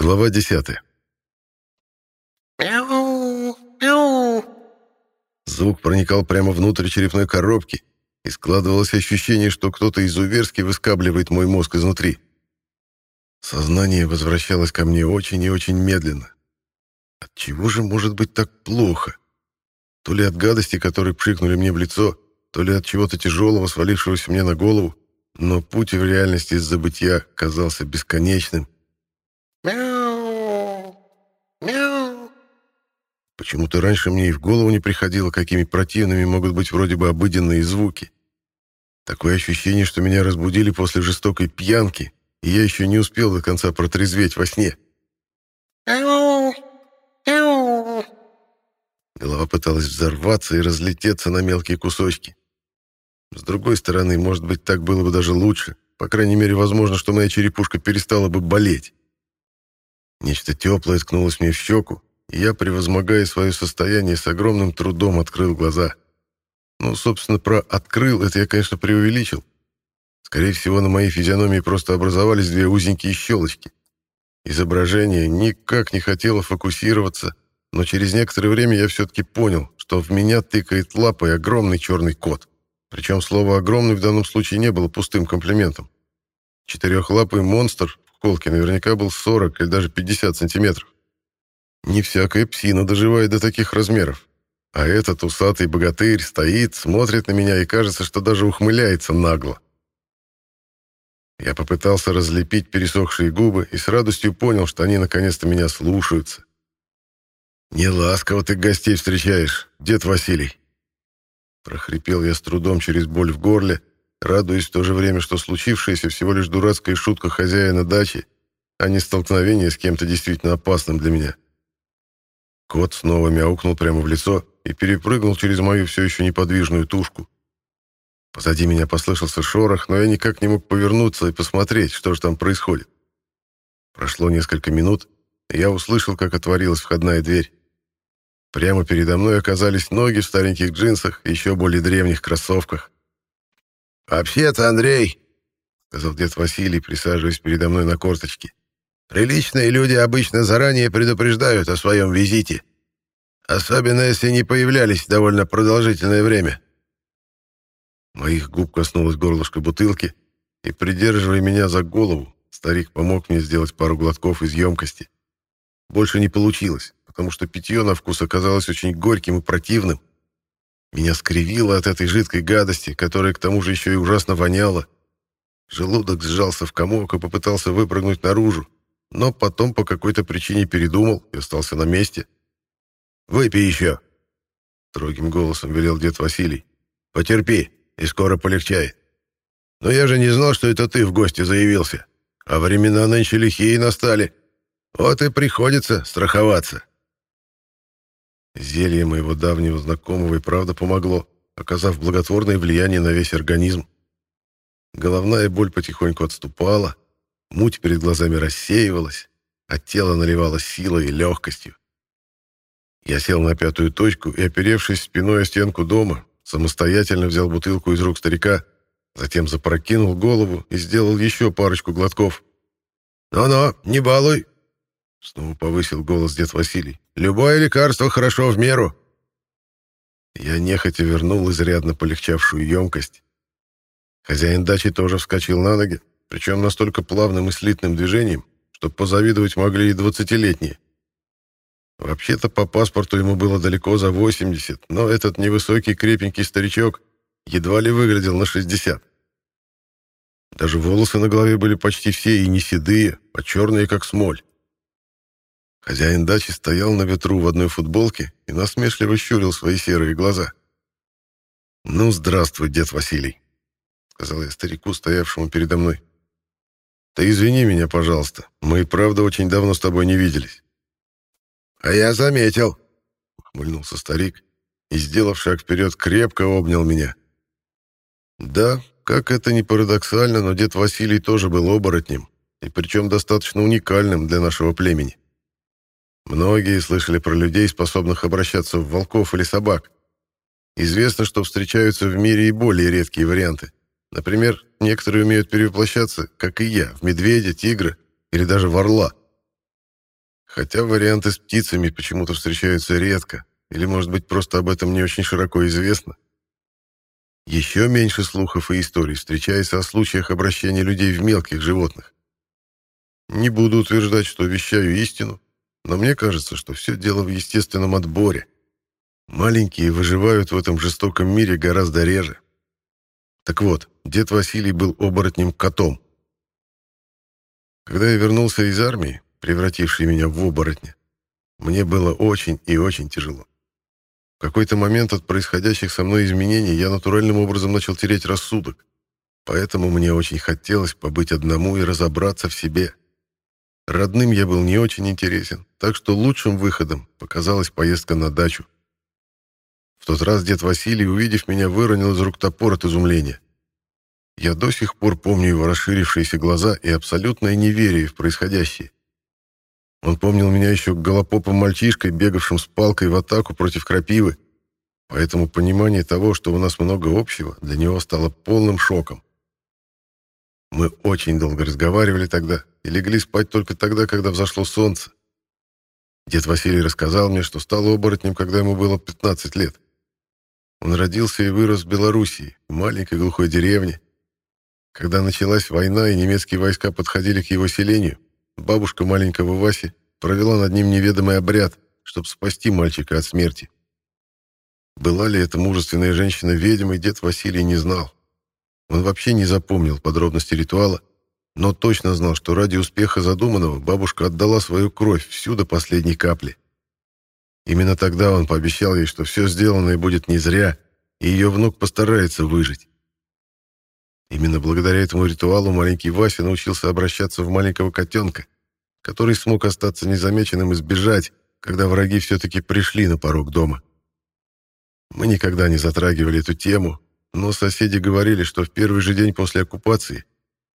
Глава 10. Мяу, мяу. Звук проникал прямо внутрь черепной коробки, и складывалось ощущение, что кто-то изуверски выскабливает мой мозг изнутри. Сознание возвращалось ко мне очень и очень медленно. От чего же может быть так плохо? То ли от гадости, которые пшикнули мне в лицо, то ли от чего-то тяжелого, свалившегося мне на голову, но путь в реальности из забытья казался бесконечным, Мяу. Мяу. Почему-то раньше мне и в голову не приходило, какими противными могут быть вроде бы обыденные звуки. Такое ощущение, что меня разбудили после жестокой пьянки, и я еще не успел до конца протрезветь во сне. Мяу. Мяу. Голова пыталась взорваться и разлететься на мелкие кусочки. С другой стороны, может быть, так было бы даже лучше. По крайней мере, возможно, что моя черепушка перестала бы болеть. Нечто теплое ткнулось мне в щеку, и я, превозмогая свое состояние, с огромным трудом открыл глаза. Ну, собственно, про «открыл» это я, конечно, преувеличил. Скорее всего, на моей физиономии просто образовались две узенькие щелочки. Изображение никак не хотело фокусироваться, но через некоторое время я все-таки понял, что в меня тыкает лапой огромный черный кот. Причем слово «огромный» в данном случае не было пустым комплиментом. Четырехлапый монстр Колки наверняка был 40 или даже 50 сантиметров. Не всякая псина доживает до таких размеров. А этот усатый богатырь стоит, смотрит на меня и кажется, что даже ухмыляется нагло. Я попытался разлепить пересохшие губы и с радостью понял, что они наконец-то меня слушаются. «Не ласково ты гостей встречаешь, дед Василий!» Прохрипел я с трудом через боль в горле, радуясь в то же время, что случившееся всего лишь дурацкая шутка хозяина дачи, а не столкновение с кем-то действительно опасным для меня. Кот снова мяукнул прямо в лицо и перепрыгнул через мою все еще неподвижную тушку. Позади меня послышался шорох, но я никак не мог повернуться и посмотреть, что же там происходит. Прошло несколько минут, и я услышал, как отворилась входная дверь. Прямо передо мной оказались ноги в стареньких джинсах и еще более древних кроссовках. «Вообще-то, Андрей», — сказал дед Василий, присаживаясь передо мной на корточки, «приличные люди обычно заранее предупреждают о своем визите, особенно если не появлялись довольно продолжительное время». Моих губ коснулось горлышко бутылки, и, придерживая меня за голову, старик помог мне сделать пару глотков из емкости. Больше не получилось, потому что питье на вкус оказалось очень горьким и противным, меня скривило от этой жидкой гадости, которая к тому же еще и ужасно воняла. Желудок сжался в комок и попытался выпрыгнуть наружу, но потом по какой-то причине передумал и остался на месте. «Выпей еще!» — строгим голосом велел дед Василий. «Потерпи, и скоро полегчает. Но я же не знал, что это ты в гости заявился. А времена нынче лихие настали. Вот и приходится страховаться». Зелье моего давнего знакомого и правда помогло, оказав благотворное влияние на весь организм. Головная боль потихоньку отступала, муть перед глазами рассеивалась, а тело наливалось силой и легкостью. Я сел на пятую точку и, оперевшись спиной о стенку дома, самостоятельно взял бутылку из рук старика, затем запрокинул голову и сделал еще парочку глотков. «Ну-ну, не балуй!» Снова повысил голос дед Василий. Любое лекарство хорошо в меру. Я нехотя вернул изрядно полегчавшую емкость. Хозяин дачи тоже вскочил на ноги, причем настолько плавным и слитным движением, что позавидовать могли и двадцатилетние. Вообще-то по паспорту ему было далеко за 80, но этот невысокий крепенький старичок едва ли выглядел на 60. Даже волосы на голове были почти все и не седые, а черные, как смоль. Хозяин дачи стоял на ветру в одной футболке и насмешливо щурил свои серые глаза. «Ну, здравствуй, дед Василий», — сказал я старику, стоявшему передо мной. «Ты извини меня, пожалуйста. Мы и правда очень давно с тобой не виделись». «А я заметил», — ухмыльнулся старик и, сделав шаг вперед, крепко обнял меня. Да, как это ни парадоксально, но дед Василий тоже был оборотнем, и причем достаточно уникальным для нашего племени. Многие слышали про людей, способных обращаться в волков или собак. Известно, что встречаются в мире и более редкие варианты. Например, некоторые умеют перевоплощаться, как и я, в медведя, тигра или даже в орла. Хотя варианты с птицами почему-то встречаются редко, или, может быть, просто об этом не очень широко известно. Еще меньше слухов и историй встречается о случаях обращения людей в мелких животных. Не буду утверждать, что вещаю истину, но мне кажется, что все дело в естественном отборе. Маленькие выживают в этом жестоком мире гораздо реже. Так вот, дед Василий был оборотнем-котом. Когда я вернулся из армии, превратившей меня в оборотня, мне было очень и очень тяжело. В какой-то момент от происходящих со мной изменений я натуральным образом начал терять рассудок, поэтому мне очень хотелось побыть одному и разобраться в себе. Родным я был не очень интересен, так что лучшим выходом показалась поездка на дачу. В тот раз дед Василий, увидев меня, выронил из рук топор от изумления. Я до сих пор помню его расширившиеся глаза и абсолютное неверие в происходящее. Он помнил меня еще голопопом мальчишкой, бегавшим с палкой в атаку против крапивы, поэтому понимание того, что у нас много общего, для него стало полным шоком. Мы очень долго разговаривали тогда и легли спать только тогда, когда взошло солнце. Дед Василий рассказал мне, что стал оборотнем, когда ему было 15 лет. Он родился и вырос в Белоруссии, в маленькой глухой деревне. Когда началась война и немецкие войска подходили к его селению, бабушка маленького Васи провела над ним неведомый обряд, чтобы спасти мальчика от смерти. Была ли эта мужественная женщина ведьмой, дед Василий не знал. Он вообще не запомнил подробности ритуала, но точно знал, что ради успеха задуманного бабушка отдала свою кровь всю до последней капли. Именно тогда он пообещал ей, что все сделанное будет не зря, и ее внук постарается выжить. Именно благодаря этому ритуалу маленький Вася научился обращаться в маленького котенка, который смог остаться незамеченным и сбежать, когда враги все-таки пришли на порог дома. Мы никогда не затрагивали эту тему, но соседи говорили, что в первый же день после оккупации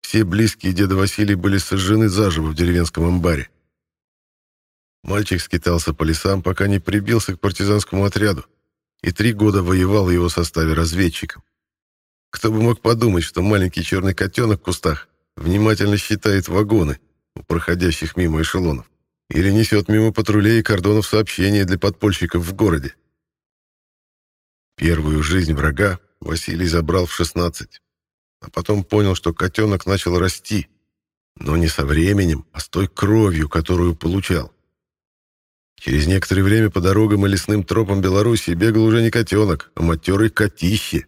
все близкие деда Василия были сожжены заживо в деревенском амбаре. Мальчик скитался по лесам, пока не прибился к партизанскому отряду, и три года воевал в его составе разведчиком. Кто бы мог подумать, что маленький черный котенок в кустах внимательно считает вагоны у проходящих мимо эшелонов или несет мимо патрулей и кордонов сообщения для подпольщиков в городе. Первую жизнь врага Василий забрал в 16, а потом понял, что котенок начал расти, но не со временем, а с той кровью, которую получал. Через некоторое время по дорогам и лесным тропам Беларуси бегал уже не котенок, а матерый котище.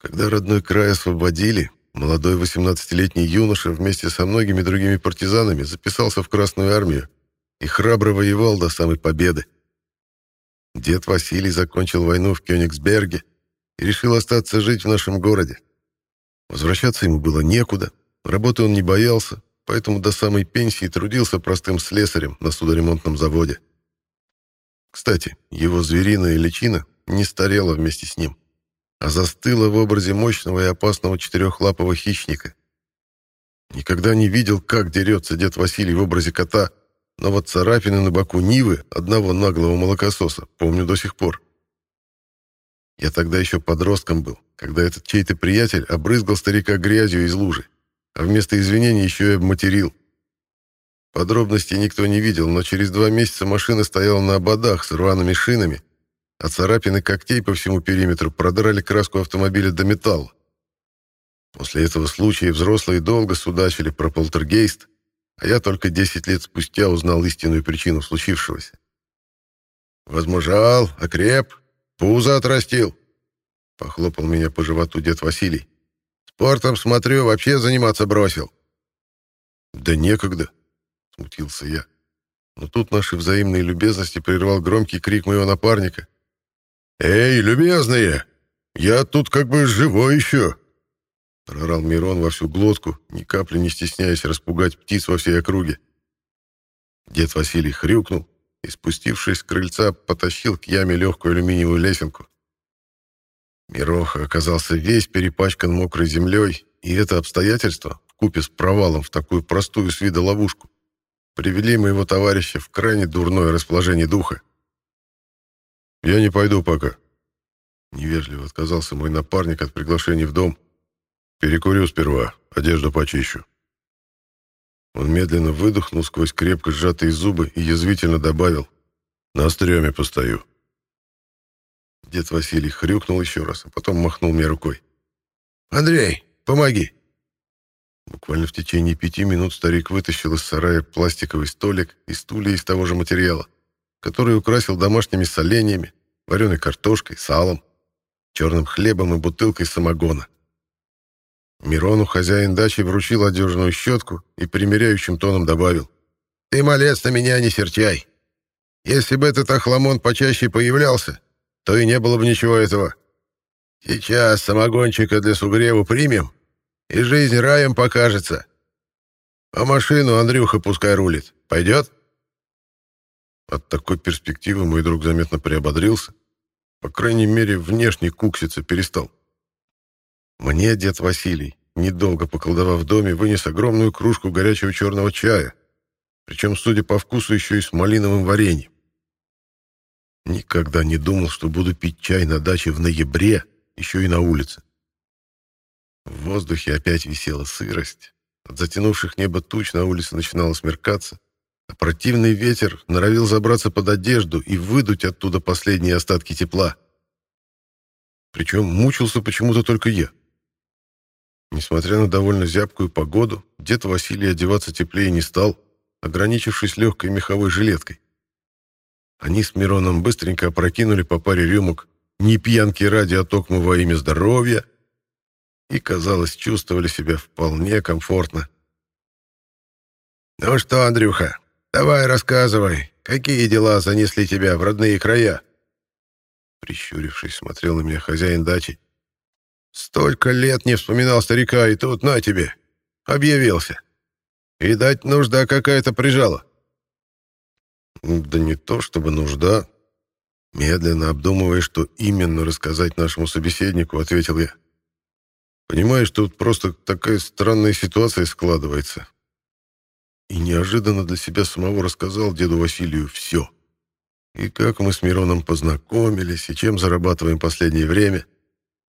Когда родной край освободили, молодой 18-летний юноша вместе со многими другими партизанами записался в Красную армию и храбро воевал до самой победы. Дед Василий закончил войну в Кёнигсберге и решил остаться жить в нашем городе. Возвращаться ему было некуда, работы он не боялся, поэтому до самой пенсии трудился простым слесарем на судоремонтном заводе. Кстати, его звериная личина не старела вместе с ним, а застыла в образе мощного и опасного четырехлапого хищника. Никогда не видел, как дерется дед Василий в образе кота, но вот царапины на боку Нивы, одного наглого молокососа, помню до сих пор. Я тогда еще подростком был, когда этот чей-то приятель обрызгал старика грязью из лужи а вместо извинений еще и обматерил. Подробностей никто не видел, но через два месяца машина стояла на ободах с рваными шинами, а царапины когтей по всему периметру продрали краску автомобиля до металла. После этого случая взрослые долго судачили про полтергейст, а я только 10 лет спустя узнал истинную причину случившегося. «Возмужал, окреп, пузо отрастил», — похлопал меня по животу дед Василий. Спортом, смотрю, вообще заниматься бросил. Да некогда, смутился я. Но тут наши взаимные любезности прервал громкий крик моего напарника. «Эй, любезные! Я тут как бы живой еще!» Прорал Мирон во всю глотку, ни капли не стесняясь распугать птиц во всей округе. Дед Василий хрюкнул и, спустившись с крыльца, потащил к яме легкую алюминиевую лесенку. Мироха оказался весь перепачкан мокрой землей, и это обстоятельство, вкупе с провалом в такую простую с вида ловушку, привели моего товарища в крайне дурное расположение духа. «Я не пойду пока», — невежливо отказался мой напарник от приглашения в дом. «Перекурю сперва, одежду почищу». Он медленно выдохнул сквозь крепко сжатые зубы и язвительно добавил «На стреме постою». Дед Василий хрюкнул еще раз, а потом махнул мне рукой. «Андрей, помоги!» Буквально в течение пяти минут старик вытащил из сарая пластиковый столик и стулья из того же материала, который украсил домашними соленьями, вареной картошкой, салом, черным хлебом и бутылкой самогона. Мирону хозяин дачи вручил одежную щетку и примиряющим тоном добавил. «Ты, малец, на меня не серчай. Если бы этот охламон почаще появлялся, то и не было бы ничего этого. Сейчас самогончика для сугреву примем, и жизнь раем покажется. А машину Андрюха пускай рулит. Пойдет?» От такой перспективы мой друг заметно приободрился. По крайней мере, внешне кукситься перестал. Мне дед Василий, недолго поколдовав в доме, вынес огромную кружку горячего черного чая, причем, судя по вкусу, еще и с малиновым вареньем. Никогда не думал, что буду пить чай на даче в ноябре, еще и на улице. В воздухе опять висела сырость. От затянувших небо туч на улице начинало смеркаться, а противный ветер норовил забраться под одежду и выдуть оттуда последние остатки тепла. Причем мучился почему-то только я. Несмотря на довольно зябкую погоду, дед Василий одеваться теплее не стал, ограничившись легкой меховой жилеткой. Они с Мироном быстренько опрокинули по паре рюмок «Не пьянки ради, а токмо во имя здоровья» и, казалось, чувствовали себя вполне комфортно. «Ну что, Андрюха, давай рассказывай, какие дела занесли тебя в родные края?» Прищурившись, смотрел на меня хозяин дачи. Столько лет не вспоминал старика, и тут на тебе. Объявился. Видать, нужда какая-то прижала. Да не то чтобы нужда. Медленно обдумывая, что именно рассказать нашему собеседнику, ответил я. Понимаешь, тут просто такая странная ситуация складывается. И неожиданно для себя самого рассказал деду Василию все. И как мы с Мироном познакомились, и чем зарабатываем последнее время —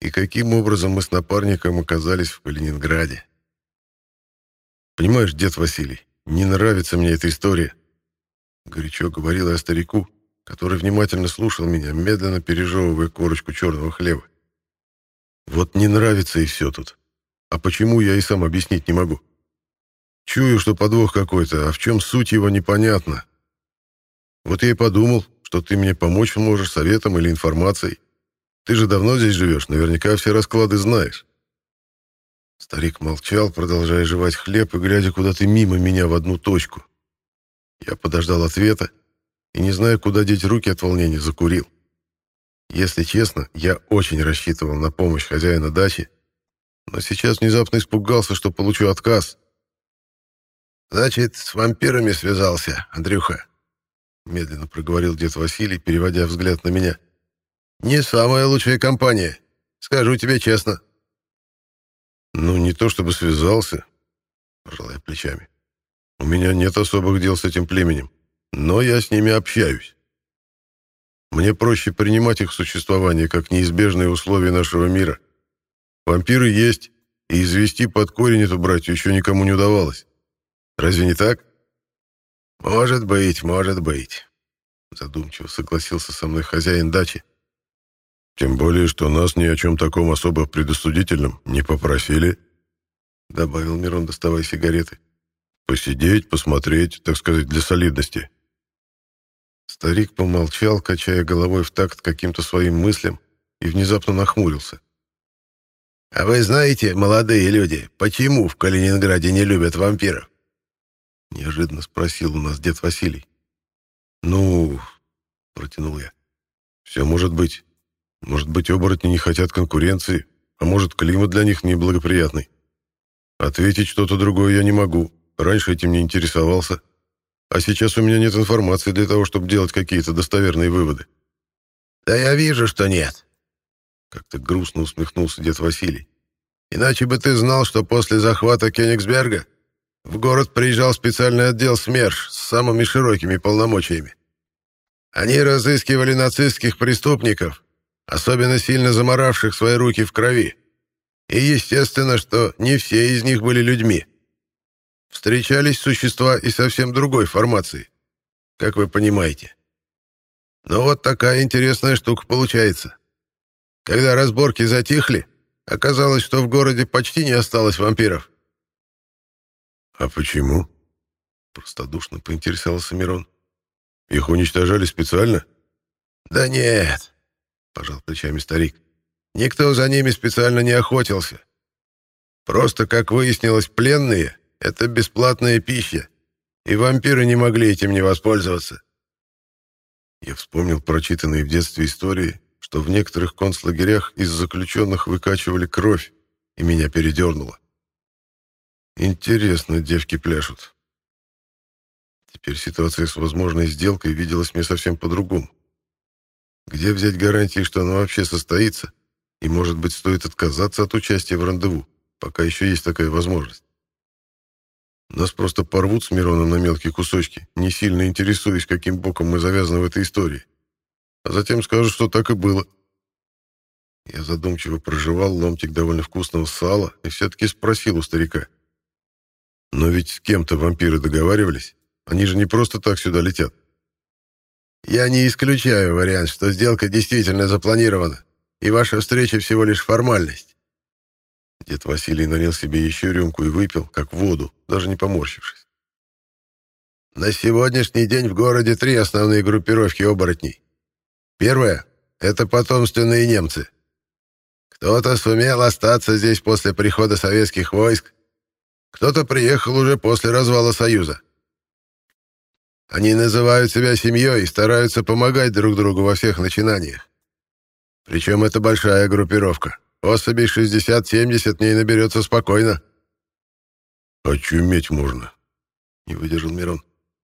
и каким образом мы с напарником оказались в Калининграде. Понимаешь, дед Василий, не нравится мне эта история. Горячо говорил я старику, который внимательно слушал меня, медленно пережевывая корочку черного хлеба. Вот не нравится и все тут. А почему, я и сам объяснить не могу. Чую, что подвох какой-то, а в чем суть его непонятно. Вот я и подумал, что ты мне помочь можешь советом или информацией. Ты же давно здесь живешь, наверняка все расклады знаешь». Старик молчал, продолжая жевать хлеб и глядя куда-то мимо меня в одну точку. Я подождал ответа и, не зная, куда деть руки от волнения, закурил. Если честно, я очень рассчитывал на помощь хозяина дачи, но сейчас внезапно испугался, что получу отказ. «Значит, с вампирами связался, Андрюха», — медленно проговорил дед Василий, переводя взгляд на меня. Не самая лучшая компания, скажу тебе честно. Ну, не то чтобы связался, пожал я плечами. У меня нет особых дел с этим племенем, но я с ними общаюсь. Мне проще принимать их существование как неизбежные условия нашего мира. Вампиры есть, и извести под корень эту братью еще никому не удавалось. Разве не так? Может быть, может быть. Задумчиво согласился со мной хозяин дачи, тем более, что нас ни о чем таком особо предосудительном не попросили, — добавил Мирон, доставая сигареты. Посидеть, посмотреть, так сказать, для солидности. Старик помолчал, качая головой в такт каким-то своим мыслям, и внезапно нахмурился. «А вы знаете, молодые люди, почему в Калининграде не любят вампиров?» Неожиданно спросил у нас дед Василий. «Ну...» — протянул я. «Все может быть. Может быть, оборотни не хотят конкуренции, а может, климат для них неблагоприятный. Ответить что-то другое я не могу. Раньше этим не интересовался. А сейчас у меня нет информации для того, чтобы делать какие-то достоверные выводы. Да я вижу, что нет. Как-то грустно усмехнулся дед Василий. Иначе бы ты знал, что после захвата Кенигсберга в город приезжал специальный отдел СМЕРШ с самыми широкими полномочиями. Они разыскивали нацистских преступников особенно сильно заморавших свои руки в крови. И естественно, что не все из них были людьми. встречались существа и совсем другой формации, как вы понимаете. Но вот такая интересная штука получается. Когда разборки затихли, оказалось, что в городе почти не осталось вампиров. «А почему?» — простодушно поинтересовался Мирон. «Их уничтожали специально?» «Да нет», — пожал плечами старик. «Никто за ними специально не охотился. Просто, как выяснилось, пленные — это бесплатная пища, и вампиры не могли этим не воспользоваться». Я вспомнил прочитанные в детстве истории, что в некоторых концлагерях из заключенных выкачивали кровь, и меня передернуло. Интересно, девки пляшут. Теперь ситуация с возможной сделкой виделась мне совсем по-другому. Где взять гарантии, что она вообще состоится, и, может быть, стоит отказаться от участия в рандеву, пока еще есть такая возможность? Нас просто порвут с Мироном на мелкие кусочки, не сильно интересуясь, каким боком мы завязаны в этой истории. А затем скажут, что так и было. Я задумчиво проживал ломтик довольно вкусного сала и все-таки спросил у старика. Но ведь с кем-то вампиры договаривались. Они же не просто так сюда летят. Я не исключаю вариант, что сделка действительно запланирована, и ваша встреча всего лишь формальность. Дед Василий налил себе еще рюмку и выпил, как воду, даже не поморщившись. На сегодняшний день в городе три основные группировки оборотней. Первая — это потомственные немцы. Кто-то сумел остаться здесь после прихода советских войск, кто-то приехал уже после развала Союза. Они называют себя семьей и стараются помогать друг другу во всех начинаниях. Причем это большая группировка. Особей 60-70 дней наберется спокойно. «Очуметь можно», — не выдержал Мирон.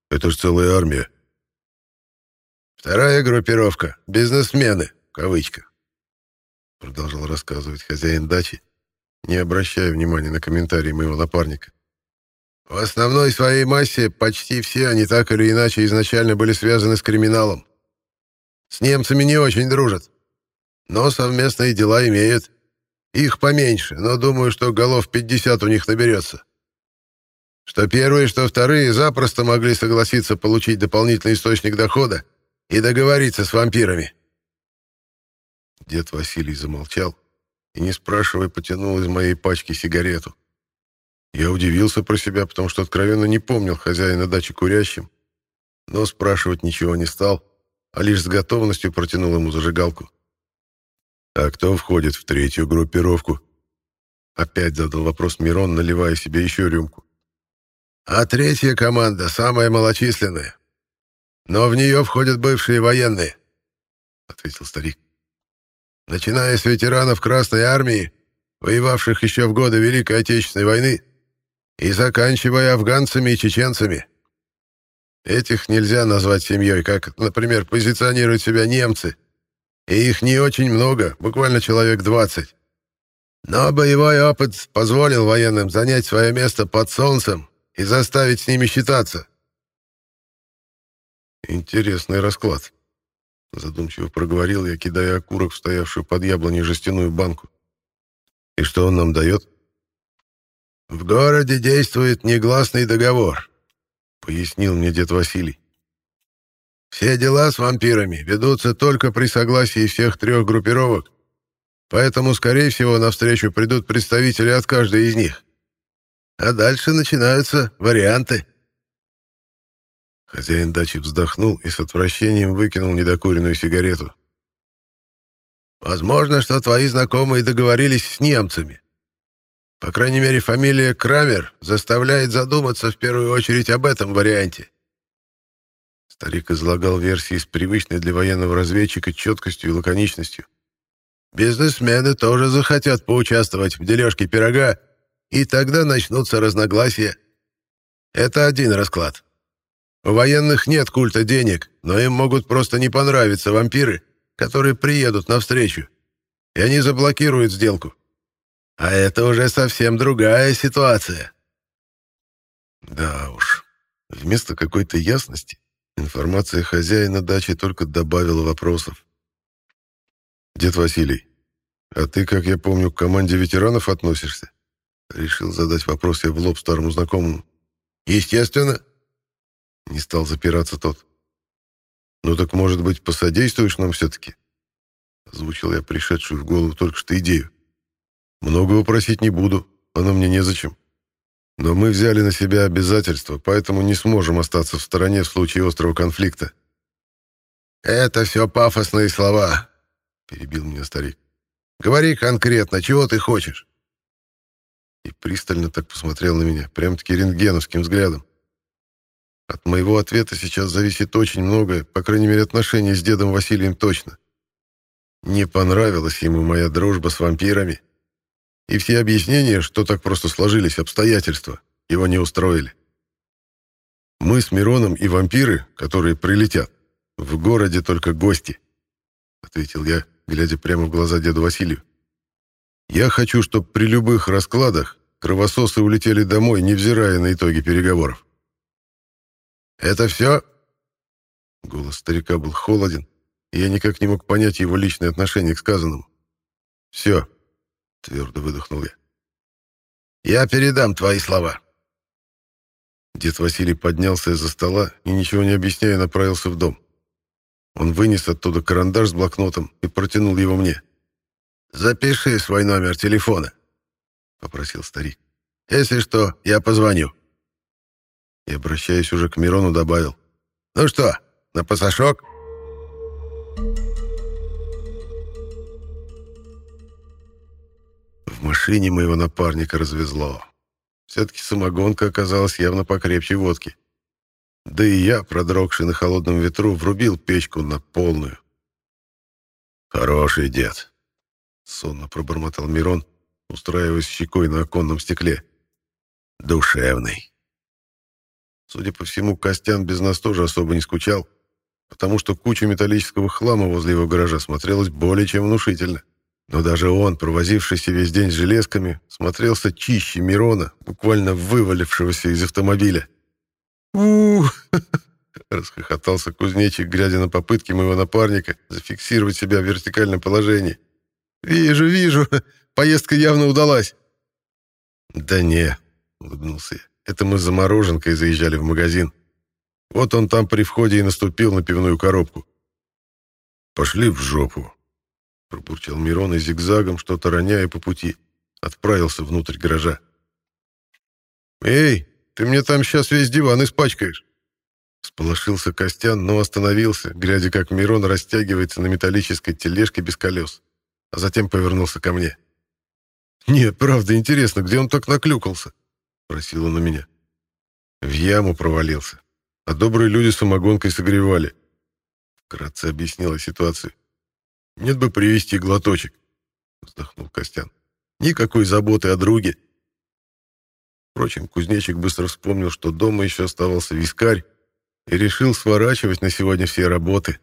«Это же целая армия». «Вторая группировка — бизнесмены, в кавычках», — продолжал рассказывать хозяин дачи, не обращая внимания на комментарии моего напарника. В основной своей массе почти все они так или иначе изначально были связаны с криминалом. С немцами не очень дружат, но совместные дела имеют. Их поменьше, но думаю, что голов 50 у них наберется. Что первые, что вторые запросто могли согласиться получить дополнительный источник дохода и договориться с вампирами. Дед Василий замолчал и, не спрашивая, потянул из моей пачки сигарету. Я удивился про себя, потому что откровенно не помнил хозяина дачи курящим, но спрашивать ничего не стал, а лишь с готовностью протянул ему зажигалку. «А кто входит в третью группировку?» Опять задал вопрос Мирон, наливая себе еще рюмку. «А третья команда самая малочисленная. Но в нее входят бывшие военные», — ответил старик. «Начиная с ветеранов Красной Армии, воевавших еще в годы Великой Отечественной войны, и заканчивая афганцами и чеченцами. Этих нельзя назвать семьей, как, например, позиционируют себя немцы. И их не очень много, буквально человек 20. Но боевой опыт позволил военным занять свое место под солнцем и заставить с ними считаться. Интересный расклад. Задумчиво проговорил я, кидая окурок в стоявшую под яблоней жестяную банку. И что он нам дает? «В городе действует негласный договор», — пояснил мне дед Василий. «Все дела с вампирами ведутся только при согласии всех трех группировок, поэтому, скорее всего, навстречу придут представители от каждой из них. А дальше начинаются варианты». Хозяин дачи вздохнул и с отвращением выкинул недокуренную сигарету. «Возможно, что твои знакомые договорились с немцами. По крайней мере, фамилия Крамер заставляет задуматься в первую очередь об этом варианте. Старик излагал версии с привычной для военного разведчика четкостью и лаконичностью. Бизнесмены тоже захотят поучаствовать в дележке пирога, и тогда начнутся разногласия. Это один расклад. У военных нет культа денег, но им могут просто не понравиться вампиры, которые приедут навстречу, и они заблокируют сделку. А это уже совсем другая ситуация. Да уж, вместо какой-то ясности информация хозяина дачи только добавила вопросов. «Дед Василий, а ты, как я помню, к команде ветеранов относишься?» Решил задать вопрос я в лоб старому знакомому. Естественно. Не стал запираться тот. Ну так, может быть, посодействуешь нам все-таки? Озвучил я пришедшую в голову только что идею. Многого просить не буду, оно мне незачем. Но мы взяли на себя обязательства, поэтому не сможем остаться в стороне в случае острого конфликта. «Это все пафосные слова», — перебил меня старик. «Говори конкретно, чего ты хочешь?» И пристально так посмотрел на меня, прям-таки рентгеновским взглядом. От моего ответа сейчас зависит очень многое, по крайней мере, отношения с дедом Василием точно. Не понравилась ему моя дружба с вампирами, и все объяснения, что так просто сложились обстоятельства, его не устроили. Мы с Мироном и вампиры, которые прилетят, в городе только гости, ответил я, глядя прямо в глаза деду Василию. Я хочу, чтобы при любых раскладах кровососы улетели домой, невзирая на итоги переговоров. «Это все?» Голос старика был холоден, и я никак не мог понять его личное отношение к сказанному. «Все», — твердо выдохнул я. «Я передам твои слова». Дед Василий поднялся из-за стола и, ничего не объясняя, направился в дом. Он вынес оттуда карандаш с блокнотом и протянул его мне. «Запиши свой номер телефона», — попросил старик. «Если что, я позвоню». И, обращаясь уже к Мирону, добавил. «Ну что, на пасашок?» Машине моего напарника развезло. Все-таки самогонка оказалась явно покрепче водки. Да и я, продрогший на холодном ветру, врубил печку на полную. «Хороший дед», — сонно пробормотал Мирон, устраиваясь щекой на оконном стекле. «Душевный». Судя по всему, Костян без нас тоже особо не скучал, потому что куча металлического хлама возле его гаража смотрелась более чем внушительно. Но даже он, провозившийся весь день с железками, смотрелся чище Мирона, буквально вывалившегося из автомобиля у расхохотался кузнечик, глядя на попытки моего напарника зафиксировать себя в вертикальном положении. «Вижу, вижу, поездка явно удалась». «Да не», — улыбнулся я, — «это мы за мороженкой заезжали в магазин. Вот он там при входе и наступил на пивную коробку». «Пошли в жопу», — пробурчал Мирон и зигзагом, что-то роняя по пути, отправился внутрь гаража. «Эй, ты мне там сейчас весь диван испачкаешь». Сполошился Костян, но остановился, глядя, как Мирон растягивается на металлической тележке без колес, а затем повернулся ко мне. «Нет, правда, интересно, где он так наклюкался?» — просил он у меня. В яму провалился, а добрые люди самогонкой согревали. Вкратце объяснила ситуацию. «Нет бы привезти глоточек», — вздохнул Костян. «Никакой заботы о друге». Впрочем, кузнечик быстро вспомнил, что дома еще оставался вискарь, и решил сворачивать на сегодня все работы.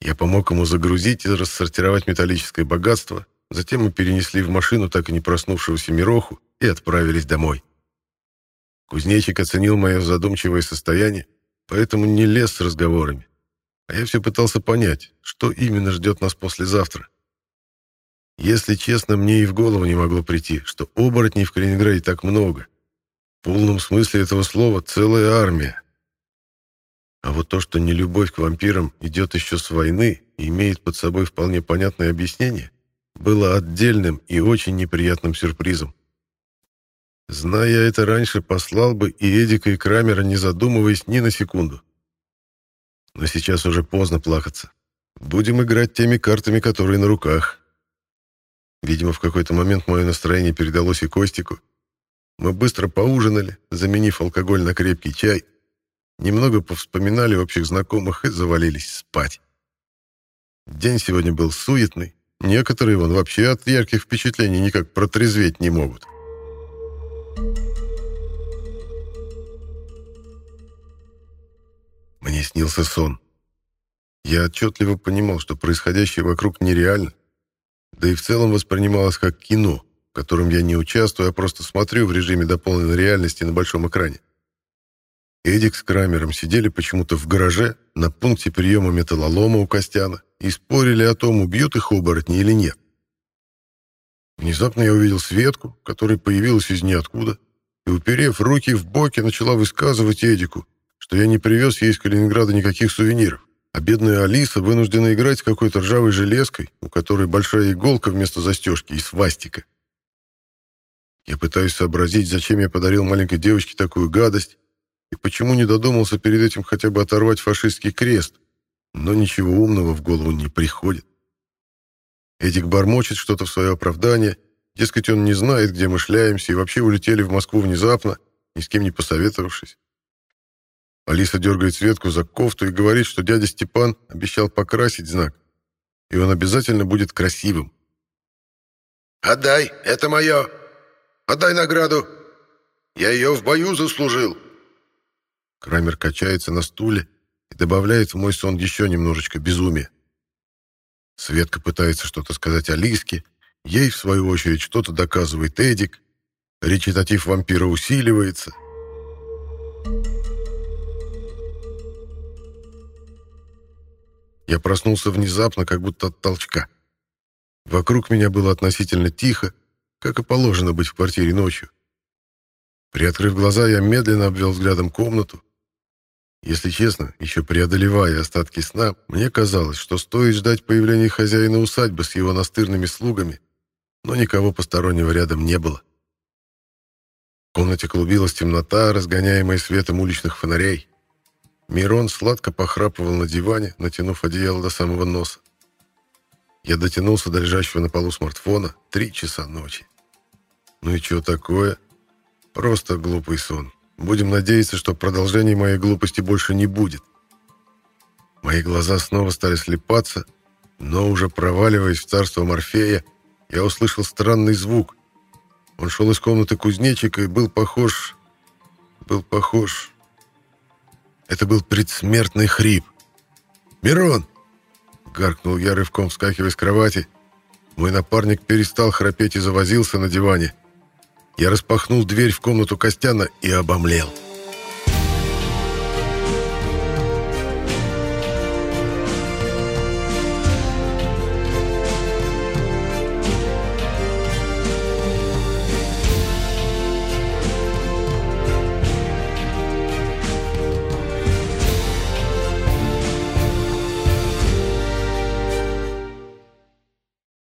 Я помог ему загрузить и рассортировать металлическое богатство, затем мы перенесли в машину так и не проснувшегося Мироху и отправились домой. Кузнечик оценил мое задумчивое состояние, поэтому не лез с разговорами. А я все пытался понять, что именно ждет нас послезавтра. Если честно, мне и в голову не могло прийти, что оборотней в Калининграде так много. В полном смысле этого слова целая армия. А вот то, что нелюбовь к вампирам идет еще с войны и имеет под собой вполне понятное объяснение, было отдельным и очень неприятным сюрпризом. Зная это раньше, послал бы и Эдика, и Крамера, не задумываясь ни на секунду. Но сейчас уже поздно плакаться. Будем играть теми картами, которые на руках. Видимо, в какой-то момент мое настроение передалось и Костику. Мы быстро поужинали, заменив алкоголь на крепкий чай, немного повспоминали общих знакомых и завалились спать. День сегодня был суетный, некоторые вон вообще от ярких впечатлений никак протрезветь не могут. Мне снился сон. Я отчетливо понимал, что происходящее вокруг нереально, да и в целом воспринималось как кино, в котором я не участвую, а просто смотрю в режиме дополненной реальности на большом экране. Эдик с Крамером сидели почему-то в гараже на пункте приема металлолома у Костяна и спорили о том, убьют их оборотни или нет. Внезапно я увидел Светку, которая появилась из ниоткуда, и, уперев руки в боки, начала высказывать Эдику, что я не привез ей из Калининграда никаких сувениров, а бедная Алиса вынуждена играть с какой-то ржавой железкой, у которой большая иголка вместо застежки и свастика. Я пытаюсь сообразить, зачем я подарил маленькой девочке такую гадость, и почему не додумался перед этим хотя бы оторвать фашистский крест, но ничего умного в голову не приходит. Эдик бормочет что-то в свое оправдание, дескать, он не знает, где мы шляемся, и вообще улетели в Москву внезапно, ни с кем не посоветовавшись. Алиса дергает Светку за кофту и говорит, что дядя Степан обещал покрасить знак, и он обязательно будет красивым. «Отдай, это мое! Отдай награду! Я ее в бою заслужил!» Крамер качается на стуле и добавляет в мой сон еще немножечко безумия. Светка пытается что-то сказать Алиске, ей, в свою очередь, что-то доказывает Эдик, речитатив вампира усиливается. Я проснулся внезапно, как будто от толчка. Вокруг меня было относительно тихо, как и положено быть в квартире ночью. Приоткрыв глаза, я медленно обвел взглядом комнату. Если честно, еще преодолевая остатки сна, мне казалось, что стоит ждать появления хозяина усадьбы с его настырными слугами, но никого постороннего рядом не было. В комнате клубилась темнота, разгоняемая светом уличных фонарей. Мирон сладко похрапывал на диване, натянув одеяло до самого носа. Я дотянулся до лежащего на полу смартфона три часа ночи. Ну и что такое? Просто глупый сон. Будем надеяться, что продолжения моей глупости больше не будет. Мои глаза снова стали слепаться, но уже проваливаясь в царство Морфея, я услышал странный звук. Он шел из комнаты кузнечика и был похож... был похож... Это был предсмертный хрип. «Мирон!» — гаркнул я рывком, вскакивая с кровати. Мой напарник перестал храпеть и завозился на диване. Я распахнул дверь в комнату Костяна и обомлел.